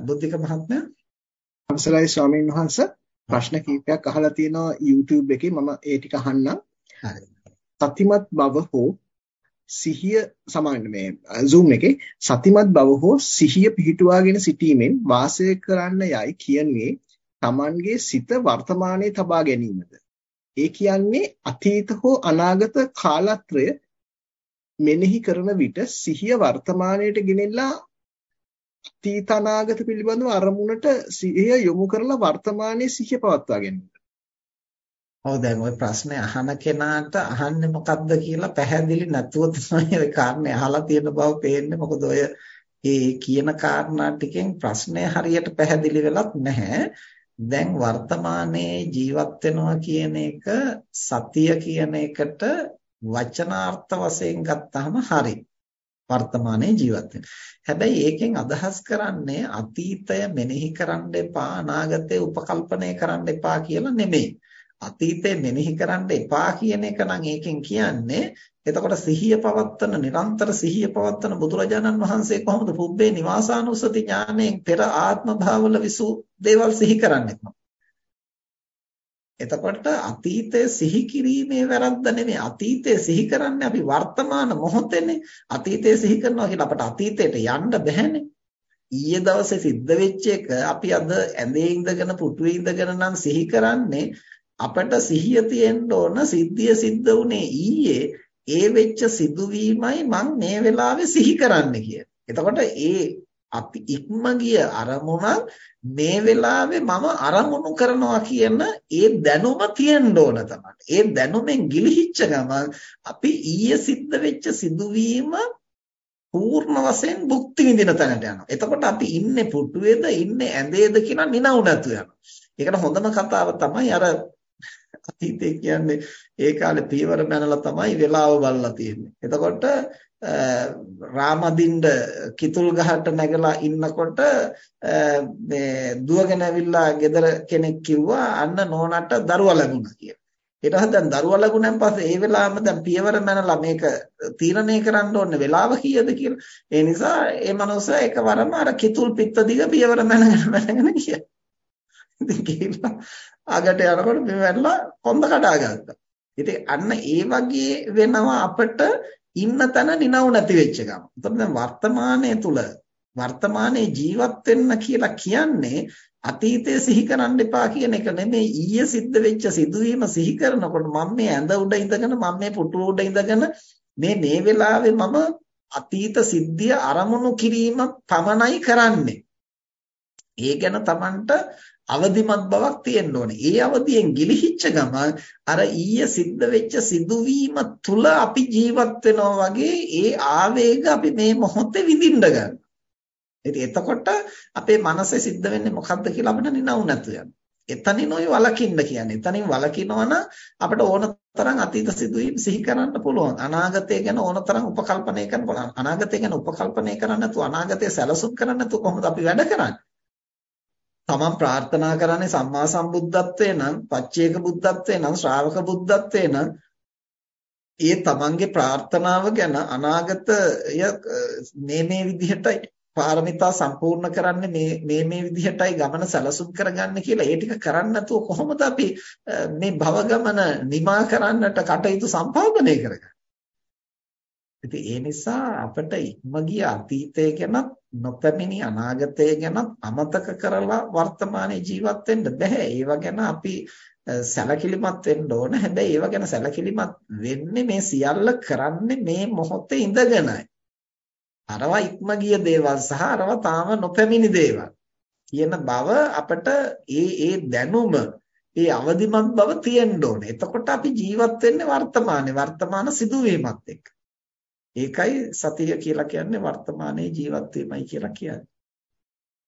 බුද්ධික මහත්මයා. අවසරයි ස්වාමීන් වහන්ස. ප්‍රශ්න කිහිපයක් අහලා තියෙනවා YouTube එකේ. මම ඒ ටික අහන්නම්. සතිමත් බව හෝ සිහිය සමාන මේ Zoom එකේ. සතිමත් බව හෝ සිහිය පිහිටුවාගෙන සිටීමෙන් වාසය කරන්න යයි කියන්නේ Tamanගේ සිත වර්තමානයේ තබා ගැනීමද. ඒ කියන්නේ අතීත හෝ අනාගත කාලත්‍රය මෙනෙහි කරන විට සිහිය වර්තමානයට ගෙනෙලා අතීත අනාගත පිළිබඳව අරමුණට සිහිය යොමු කරලා වර්තමානයේ සිහිය පවත්වා ගැනීම. ඔව් දැන් ওই ප්‍රශ්නේ අහන කෙනාට අහන්නේ මොකද්ද කියලා පැහැදිලි නැතුව තමයි ওই කාරණේ අහලා තියෙන බව පේන්නේ. මොකද ඔය ඒ කියන කාරණා ටිකෙන් ප්‍රශ්නය හරියට පැහැදිලි වෙලත් නැහැ. දැන් වර්තමානයේ ජීවත් වෙනවා කියන එක සතිය කියන එකට වචනාර්ථ වශයෙන් ගත්තාම හරි. වර්තමානයේ ජීවත් හැබැයි ඒකෙන් අදහස් කරන්නේ අතීතය මෙනෙහි කරන්න එපා අනාගතය උපකල්පනය කරන්න එපා කියලා නෙමෙයි. අතීතය මෙනෙහි කරන්න එපා කියන එක නම් ඒකෙන් කියන්නේ එතකොට සිහිය පවත්තන නිරන්තර සිහිය පවත්තන බුදුරජාණන් වහන්සේ කොහොමද පුබ්බේ නිවාසානුස්සති ඥාණයෙන් පෙර ආත්ම භාවවල විසූ දේවල් සිහි කරන්නේ එතකොට අතීතය සිහි කිරීමේ වැරද්ද නෙමෙයි. අතීතය සිහි කරන්නේ අපි වර්තමාන මොහොතේනේ. අතීතය සිහි කරනවා කියලා අපට අතීතයට යන්න බැහැනේ. ඊයේ දවසේ සිද්ධ වෙච්ච එක අපි අද ඇඳේ ඉඳගෙන පුටුවේ ඉඳගෙන නම් සිහි කරන්නේ අපට සිහිය තියෙන්න ඕන සිද්ධිය සිද්ධ වුණේ ඊයේ ඒ වෙච්ච සිදුවීමයි මම මේ වෙලාවේ සිහි කරන්න කිය. එතකොට ඒ අපි ඉක්ම ගිය අරමුණක් මේ වෙලාවේ මම අරමුණු කරනවා කියන ඒ දැනුම තියෙන්න ඕන තමයි. ඒ දැනුමෙන් ගිලිහිච්ච ගමන් අපි ඊයේ සිද්ධ වෙච්ච සිදුවීම පූර්ණ වශයෙන් භුක්ති විඳින තැනට යනවා. එතකොට අපි ඉන්නේ පුටුවේද ඉන්නේ ඇඳේද කියලා නිනවු නැතු යනවා. ඒකට හොඳම කතාව තමයි අර අතීතේ කියන්නේ ඒ කාලේ පියවර මැනලා තමයි වෙලාව බලලා තියෙන්නේ. එතකොට රාමදින්ඩ කිතුල් ගහට නැගලා ඉන්නකොට මේ දුවගෙන ඇවිල්ලා ගෙදර කෙනෙක් කිව්වා අන්න නෝනට දරුවා ලැබුණා කියලා. ඊට පස්සේ දැන් දරුවා ලැබුණාන් පස්සේ ඒ වෙලාවෙම දැන් පියවර මැනලා මේක තීරණය කරන්න ඕනේ වෙලාව කීයද කියලා. ඒ නිසා ඒ මනුස්සයා එකවරම අර කිතුල් පිත්ත දිග පියවර මැනගෙන මැනගෙන ගියා. ඉතින් ගිහිල්ලා ආගට යනකොට මේ වැටලා කොන්ද කඩා ගත්තා. ඉතින් අන්න ඒ වගේ වෙනවා අපිට ඉන්න තැන නිනව නැති වෙච්ච ගම. එතකොට දැන් වර්තමානයේ තුල වර්තමානයේ ජීවත් වෙන්න කියලා කියන්නේ අතීතය සිහි කරන්න එපා කියන එක නෙමෙයි ඊයේ සිද්ධ වෙච්ච සිදුවීම සිහි කරනකොට මම මේ ඇඳ උඩ ඉඳගෙන මම මේ පුටුව උඩ ඉඳගෙන මේ මේ වෙලාවේ මම අතීත සිද්ධිය අරමුණු කිරීම පමණයි කරන්නේ. ඒ ගැන Tamanට අවදිමත් බවක් තියෙන්න ඕනේ. ඒ අවදියෙන් ගිලිහිච්ච ගම අර ඊයේ සිද්ධ වෙච්ච සිදුවීම තුල අපි ජීවත් වෙනවා වගේ ඒ ආවේග අපි මේ මොහොතේ විඳින්න ගන්නවා. ඉතින් එතකොට අපේ මනසේ සිද්ධ වෙන්නේ මොකද්ද කියලා අපිට නිනවු නැතු යනවා. එතනින් ඔය වලකින්න කියන්නේ. එතනින් වලකිනවනම් අපිට ඕන තරම් අතීත සිදුවීම් සිහි කරන්න පුළුවන්. අනාගතය ගැන ඕන තරම් උපකල්පනය කරන්න පුළුවන්. අනාගතය ගැන උපකල්පනය කරන්න නැතුව අනාගතය සැලසුම් කරන්න නැතුව කොහොමද අපි වැඩ කරන්නේ? තමන් ප්‍රාර්ථනා කරන්නේ සම්මා සම්බුද්ධත්වයේ නම් පච්චේක බුද්ධත්වයේ නම් ශ්‍රාවක බුද්ධත්වයේ නම් ඒ තමන්ගේ ප්‍රාර්ථනාව ගැන අනාගතය මේ මේ විදිහටයි පාරමිතා සම්පූර්ණ කරන්නේ මේ මේ මේ විදිහටයි ගමන සැලසුම් කරගන්න කියලා ඒ ටික කරන්නේ නැතුව කොහොමද අපි මේ භව ගමන නිමා කරන්නට කටයුතු සම්පාදනය කරගන්නේ? ඉතින් ඒ නිසා අපිට ඉක්ම ගිය අතීතය ගැනත් නොපැමිණි අනාගතය ගැනත් අමතක කරලා වර්තමානයේ ජීවත් වෙන්න බෑ. ඒව ගැන අපි සැලකිලිමත් වෙන්න ඕන. හැබැයි ඒව ගැන සැලකිලිමත් වෙන්නේ මේ සියල්ල කරන්නේ මේ මොහොතේ ඉඳගෙනයි. අරවා ඉක්ම ගිය දේවල් සහ අරවා තාම නොපැමිණි දේවල් කියන බව අපිට ඒ ඒ දැනුම ඒ අවදිමත් බව තියෙන්න ඕනේ. එතකොට අපි ජීවත් වෙන්නේ වර්තමානයේ වර්තමාන සිදුවීමත් එක්ක. ඒකයි සතිය කියලා කියන්නේ වර්තමානයේ ජීවත් වීමයි කියලා කියන්නේ.